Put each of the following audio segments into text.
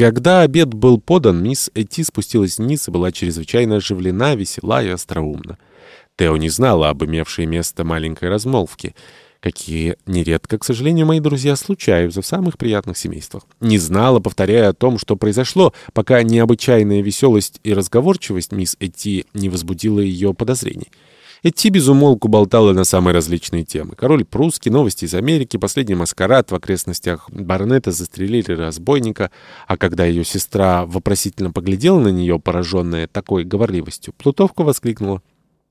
Когда обед был подан, мисс Эти спустилась вниз и была чрезвычайно оживлена, весела и остроумна. Тео не знала об имевшей место маленькой размолвке, какие нередко, к сожалению, мои друзья случаются в самых приятных семействах. Не знала, повторяя о том, что произошло, пока необычайная веселость и разговорчивость мисс Эти не возбудила ее подозрений. Идти безумолку болтала на самые различные темы. Король прусский, новости из Америки, последний маскарад в окрестностях Барнета застрелили разбойника, а когда ее сестра вопросительно поглядела на нее, пораженная такой говорливостью, Плутовка воскликнула.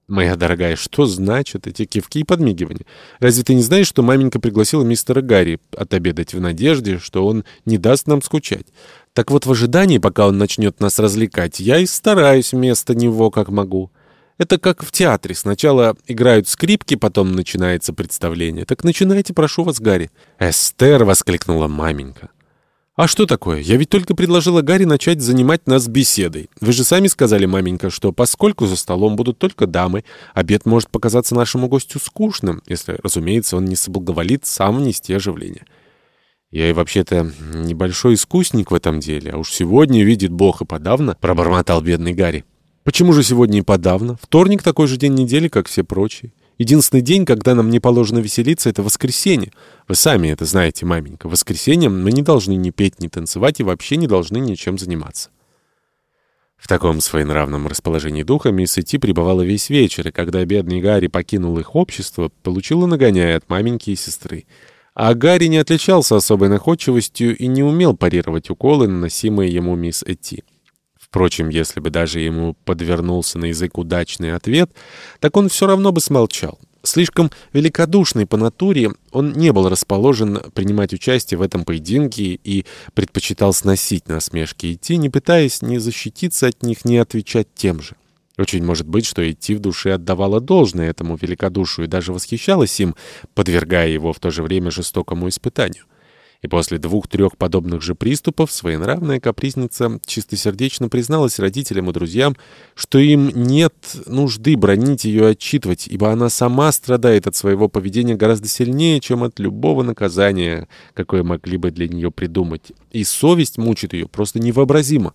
«Моя дорогая, что значат эти кивки и подмигивания? Разве ты не знаешь, что маменька пригласила мистера Гарри отобедать в надежде, что он не даст нам скучать? Так вот, в ожидании, пока он начнет нас развлекать, я и стараюсь вместо него, как могу». Это как в театре. Сначала играют скрипки, потом начинается представление. Так начинайте, прошу вас, Гарри. Эстер, воскликнула маменька. «А что такое? Я ведь только предложила Гарри начать занимать нас беседой. Вы же сами сказали, маменька, что поскольку за столом будут только дамы, обед может показаться нашему гостю скучным, если, разумеется, он не соблаговолит сам внести оживление». «Я и вообще-то небольшой искусник в этом деле, а уж сегодня, видит Бог и подавно», — пробормотал бедный Гарри. Почему же сегодня и подавно? Вторник такой же день недели, как все прочие. Единственный день, когда нам не положено веселиться, это воскресенье. Вы сами это знаете, маменька. В воскресенье мы не должны ни петь, ни танцевать и вообще не должны ничем заниматься. В таком своенравном расположении духа мисс Ити пребывала весь вечер, и когда бедный Гарри покинул их общество, получила нагоняя от маменьки и сестры. А Гарри не отличался особой находчивостью и не умел парировать уколы, наносимые ему мисс Эти. Впрочем, если бы даже ему подвернулся на язык удачный ответ, так он все равно бы смолчал. Слишком великодушный по натуре, он не был расположен принимать участие в этом поединке и предпочитал сносить насмешки идти, не пытаясь ни защититься от них, ни отвечать тем же. Очень может быть, что идти в душе отдавала должное этому великодушию и даже восхищалась им, подвергая его в то же время жестокому испытанию. И после двух-трех подобных же приступов своенравная капризница чистосердечно призналась родителям и друзьям, что им нет нужды бронить ее и отчитывать, ибо она сама страдает от своего поведения гораздо сильнее, чем от любого наказания, какое могли бы для нее придумать. И совесть мучит ее просто невообразимо.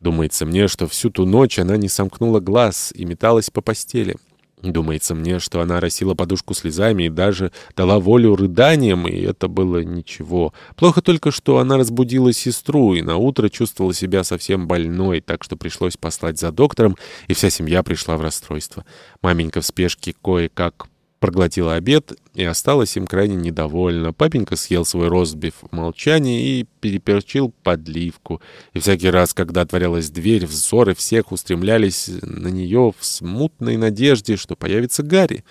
Думается мне, что всю ту ночь она не сомкнула глаз и металась по постели. Думается мне, что она росила подушку слезами и даже дала волю рыданиям, и это было ничего. Плохо только, что она разбудила сестру и наутро чувствовала себя совсем больной, так что пришлось послать за доктором, и вся семья пришла в расстройство. Маменька в спешке кое-как проглотила обед и осталась им крайне недовольна. Папенька съел свой ростбиф в молчании и переперчил подливку. И всякий раз, когда отворялась дверь, взоры всех устремлялись на нее в смутной надежде, что появится Гарри.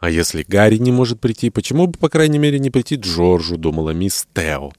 А если Гарри не может прийти, почему бы, по крайней мере, не прийти Джорджу, думала мисс Тео.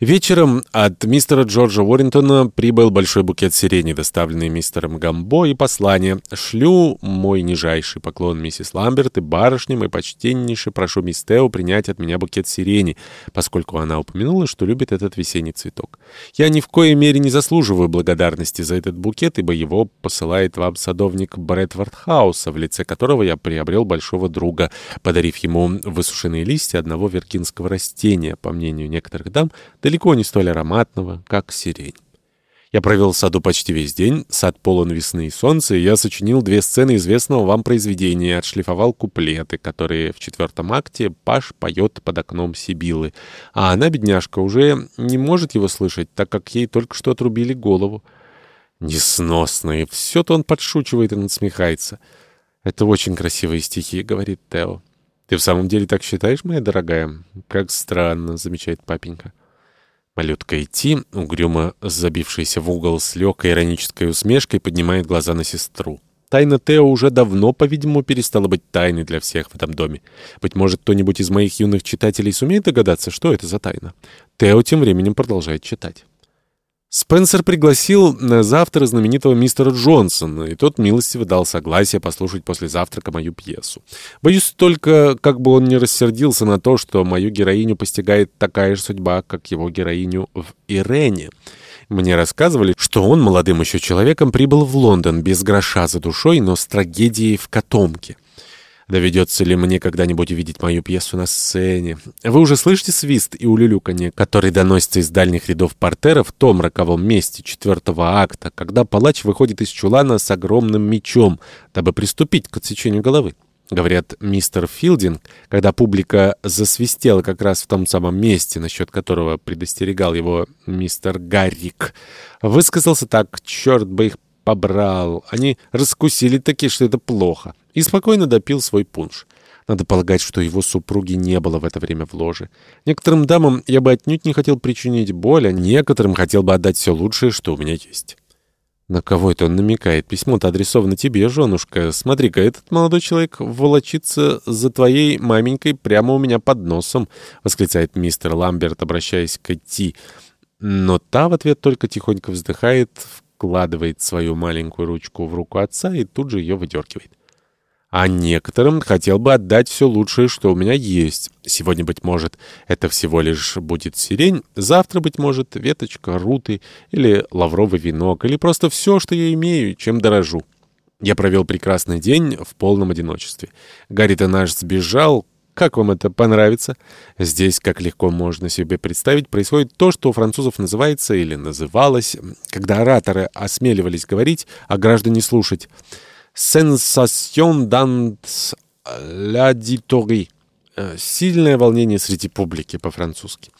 Вечером от мистера Джорджа Уоррентона прибыл большой букет сирени, доставленный мистером Гамбо, и послание. «Шлю мой нижайший поклон миссис Ламберт и барышням, и почтеннейше прошу мисс Тео принять от меня букет сирени, поскольку она упомянула, что любит этот весенний цветок. Я ни в коей мере не заслуживаю благодарности за этот букет, ибо его посылает вам садовник Брэдвард Хауса, в лице которого я приобрел большого друга, подарив ему высушенные листья одного виргинского растения, по мнению некоторых дам, далеко не столь ароматного, как сирень. Я провел в саду почти весь день, сад полон весны и солнца, и я сочинил две сцены известного вам произведения, отшлифовал куплеты, которые в четвертом акте Паш поет под окном Сибилы, а она, бедняжка, уже не может его слышать, так как ей только что отрубили голову. Несносно, и все-то он подшучивает и насмехается. «Это очень красивые стихи», — говорит Тео. «Ты в самом деле так считаешь, моя дорогая?» «Как странно», — замечает папенька. Малютка идти, угрюмо забившаяся в угол с легкой иронической усмешкой, поднимает глаза на сестру. Тайна Тео уже давно, по-видимому, перестала быть тайной для всех в этом доме. Быть может, кто-нибудь из моих юных читателей сумеет догадаться, что это за тайна. Тео тем временем продолжает читать. Спенсер пригласил на завтра знаменитого мистера Джонсона, и тот милостиво дал согласие послушать после завтрака мою пьесу. Боюсь только, как бы он не рассердился на то, что мою героиню постигает такая же судьба, как его героиню в Ирене. Мне рассказывали, что он, молодым еще человеком, прибыл в Лондон без гроша за душой, но с трагедией в котомке. Доведется ли мне когда-нибудь увидеть мою пьесу на сцене? Вы уже слышите свист и улюлюканье, который доносится из дальних рядов портера в том роковом месте четвертого акта, когда палач выходит из чулана с огромным мечом, дабы приступить к отсечению головы? Говорят, мистер Филдинг, когда публика засвистела как раз в том самом месте, насчет которого предостерегал его мистер Гаррик, высказался так, черт бы их побрал. Они раскусили таки, что это плохо. И спокойно допил свой пунш. Надо полагать, что его супруги не было в это время в ложе. Некоторым дамам я бы отнюдь не хотел причинить боль, а некоторым хотел бы отдать все лучшее, что у меня есть. На кого это он намекает? Письмо-то адресовано тебе, женушка. Смотри-ка, этот молодой человек волочится за твоей маменькой прямо у меня под носом, — восклицает мистер Ламберт, обращаясь к Ти. Но та в ответ только тихонько вздыхает, вкладывает свою маленькую ручку в руку отца и тут же ее выдергивает. А некоторым хотел бы отдать все лучшее, что у меня есть. Сегодня, быть может, это всего лишь будет сирень, завтра, быть может, веточка руты или лавровый венок, или просто все, что я имею, чем дорожу. Я провел прекрасный день в полном одиночестве. Гарри-то наш сбежал, как вам это понравится? Здесь, как легко можно себе представить, происходит то, что у французов называется или называлось, когда ораторы осмеливались говорить, а граждане слушать. «Сенсасьон дант l'auditori» Сильное волнение среди публики по-французски.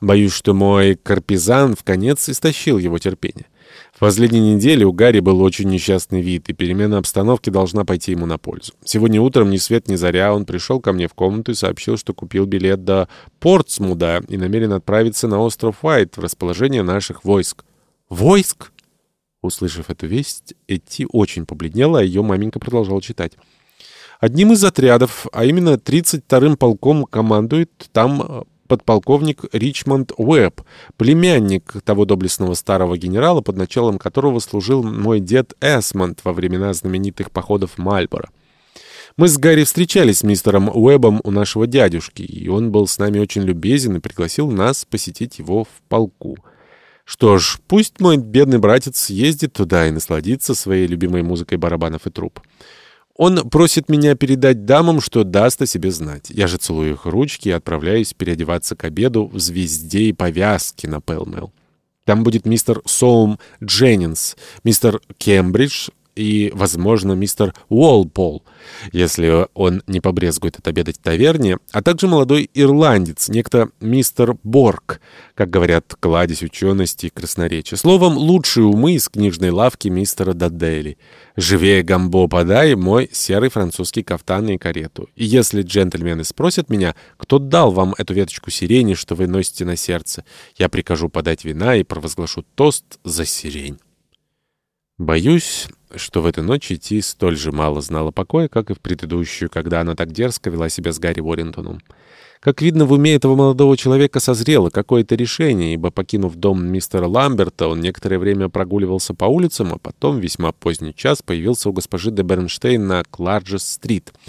Боюсь, что мой карпизан в конец истощил его терпение. В последние недели у Гарри был очень несчастный вид, и перемена обстановки должна пойти ему на пользу. Сегодня утром ни свет ни заря он пришел ко мне в комнату и сообщил, что купил билет до Портсмуда и намерен отправиться на остров Уайт в расположение наших войск. «Войск?» Услышав эту весть, Эти очень побледнела, а ее маменька продолжала читать. Одним из отрядов, а именно 32-м полком командует там подполковник Ричмонд Уэбб, племянник того доблестного старого генерала, под началом которого служил мой дед Эсмонд во времена знаменитых походов Мальборо. Мы с Гарри встречались с мистером Уэббом у нашего дядюшки, и он был с нами очень любезен и пригласил нас посетить его в полку. Что ж, пусть мой бедный братец ездит туда и насладится своей любимой музыкой барабанов и труб. Он просит меня передать дамам, что даст о себе знать. Я же целую их ручки и отправляюсь переодеваться к обеду в звезде и повязке на Пэлмэл. Там будет мистер Соум Дженнинс, мистер Кембридж, и, возможно, мистер Уолпол, если он не побрезгует отобедать в таверне, а также молодой ирландец, некто мистер Борг, как говорят, кладезь учености и красноречия. Словом, лучшие умы из книжной лавки мистера Дадели. Живее гамбо подай мой серый французский кафтан и карету. И если джентльмены спросят меня, кто дал вам эту веточку сирени, что вы носите на сердце, я прикажу подать вина и провозглашу тост за сирень. Боюсь, что в эту ночь идти столь же мало знала покоя, как и в предыдущую, когда она так дерзко вела себя с Гарри Уоррентоном. Как видно, в уме этого молодого человека созрело какое-то решение, ибо, покинув дом мистера Ламберта, он некоторое время прогуливался по улицам, а потом, весьма поздний час, появился у госпожи де Бернштейн на Кларджес-стрит —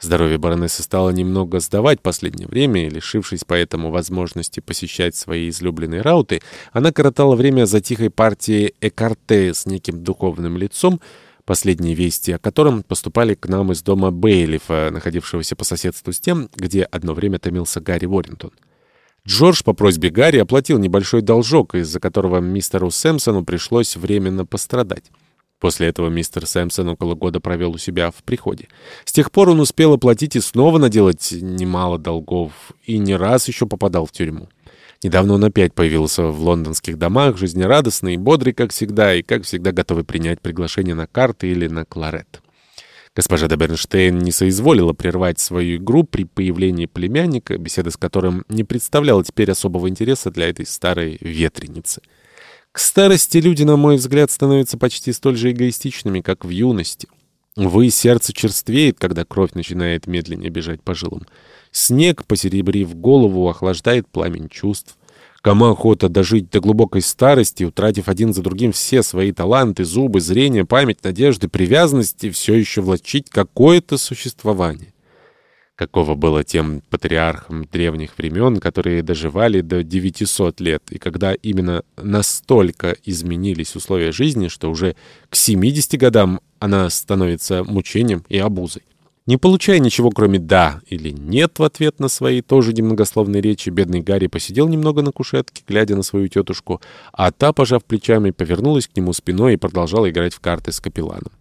Здоровье баронессы стало немного сдавать последнее время, и, лишившись поэтому возможности посещать свои излюбленные рауты, она коротала время за тихой партией Экарте с неким духовным лицом, последние вести о котором поступали к нам из дома Бейлифа, находившегося по соседству с тем, где одно время томился Гарри Уоррингтон. Джордж по просьбе Гарри оплатил небольшой должок, из-за которого мистеру Сэмпсону пришлось временно пострадать. После этого мистер Сэмпсон около года провел у себя в приходе. С тех пор он успел оплатить и снова наделать немало долгов, и не раз еще попадал в тюрьму. Недавно он опять появился в лондонских домах, жизнерадостный и бодрый, как всегда, и, как всегда, готовый принять приглашение на карты или на кларет. Госпожа де Бернштейн не соизволила прервать свою игру при появлении племянника, беседа с которым не представляла теперь особого интереса для этой старой ветреницы. К старости люди, на мой взгляд, становятся почти столь же эгоистичными, как в юности. Вы сердце черствеет, когда кровь начинает медленнее бежать по жилам. Снег, посеребрив голову, охлаждает пламень чувств. Кому охота дожить до глубокой старости, утратив один за другим все свои таланты, зубы, зрение, память, надежды, привязанности, все еще влачить какое-то существование? Какого было тем патриархам древних времен, которые доживали до 900 лет, и когда именно настолько изменились условия жизни, что уже к 70 годам она становится мучением и обузой. Не получая ничего, кроме «да» или «нет» в ответ на свои тоже немногословные речи, бедный Гарри посидел немного на кушетке, глядя на свою тетушку, а та, пожав плечами, повернулась к нему спиной и продолжала играть в карты с капелланом.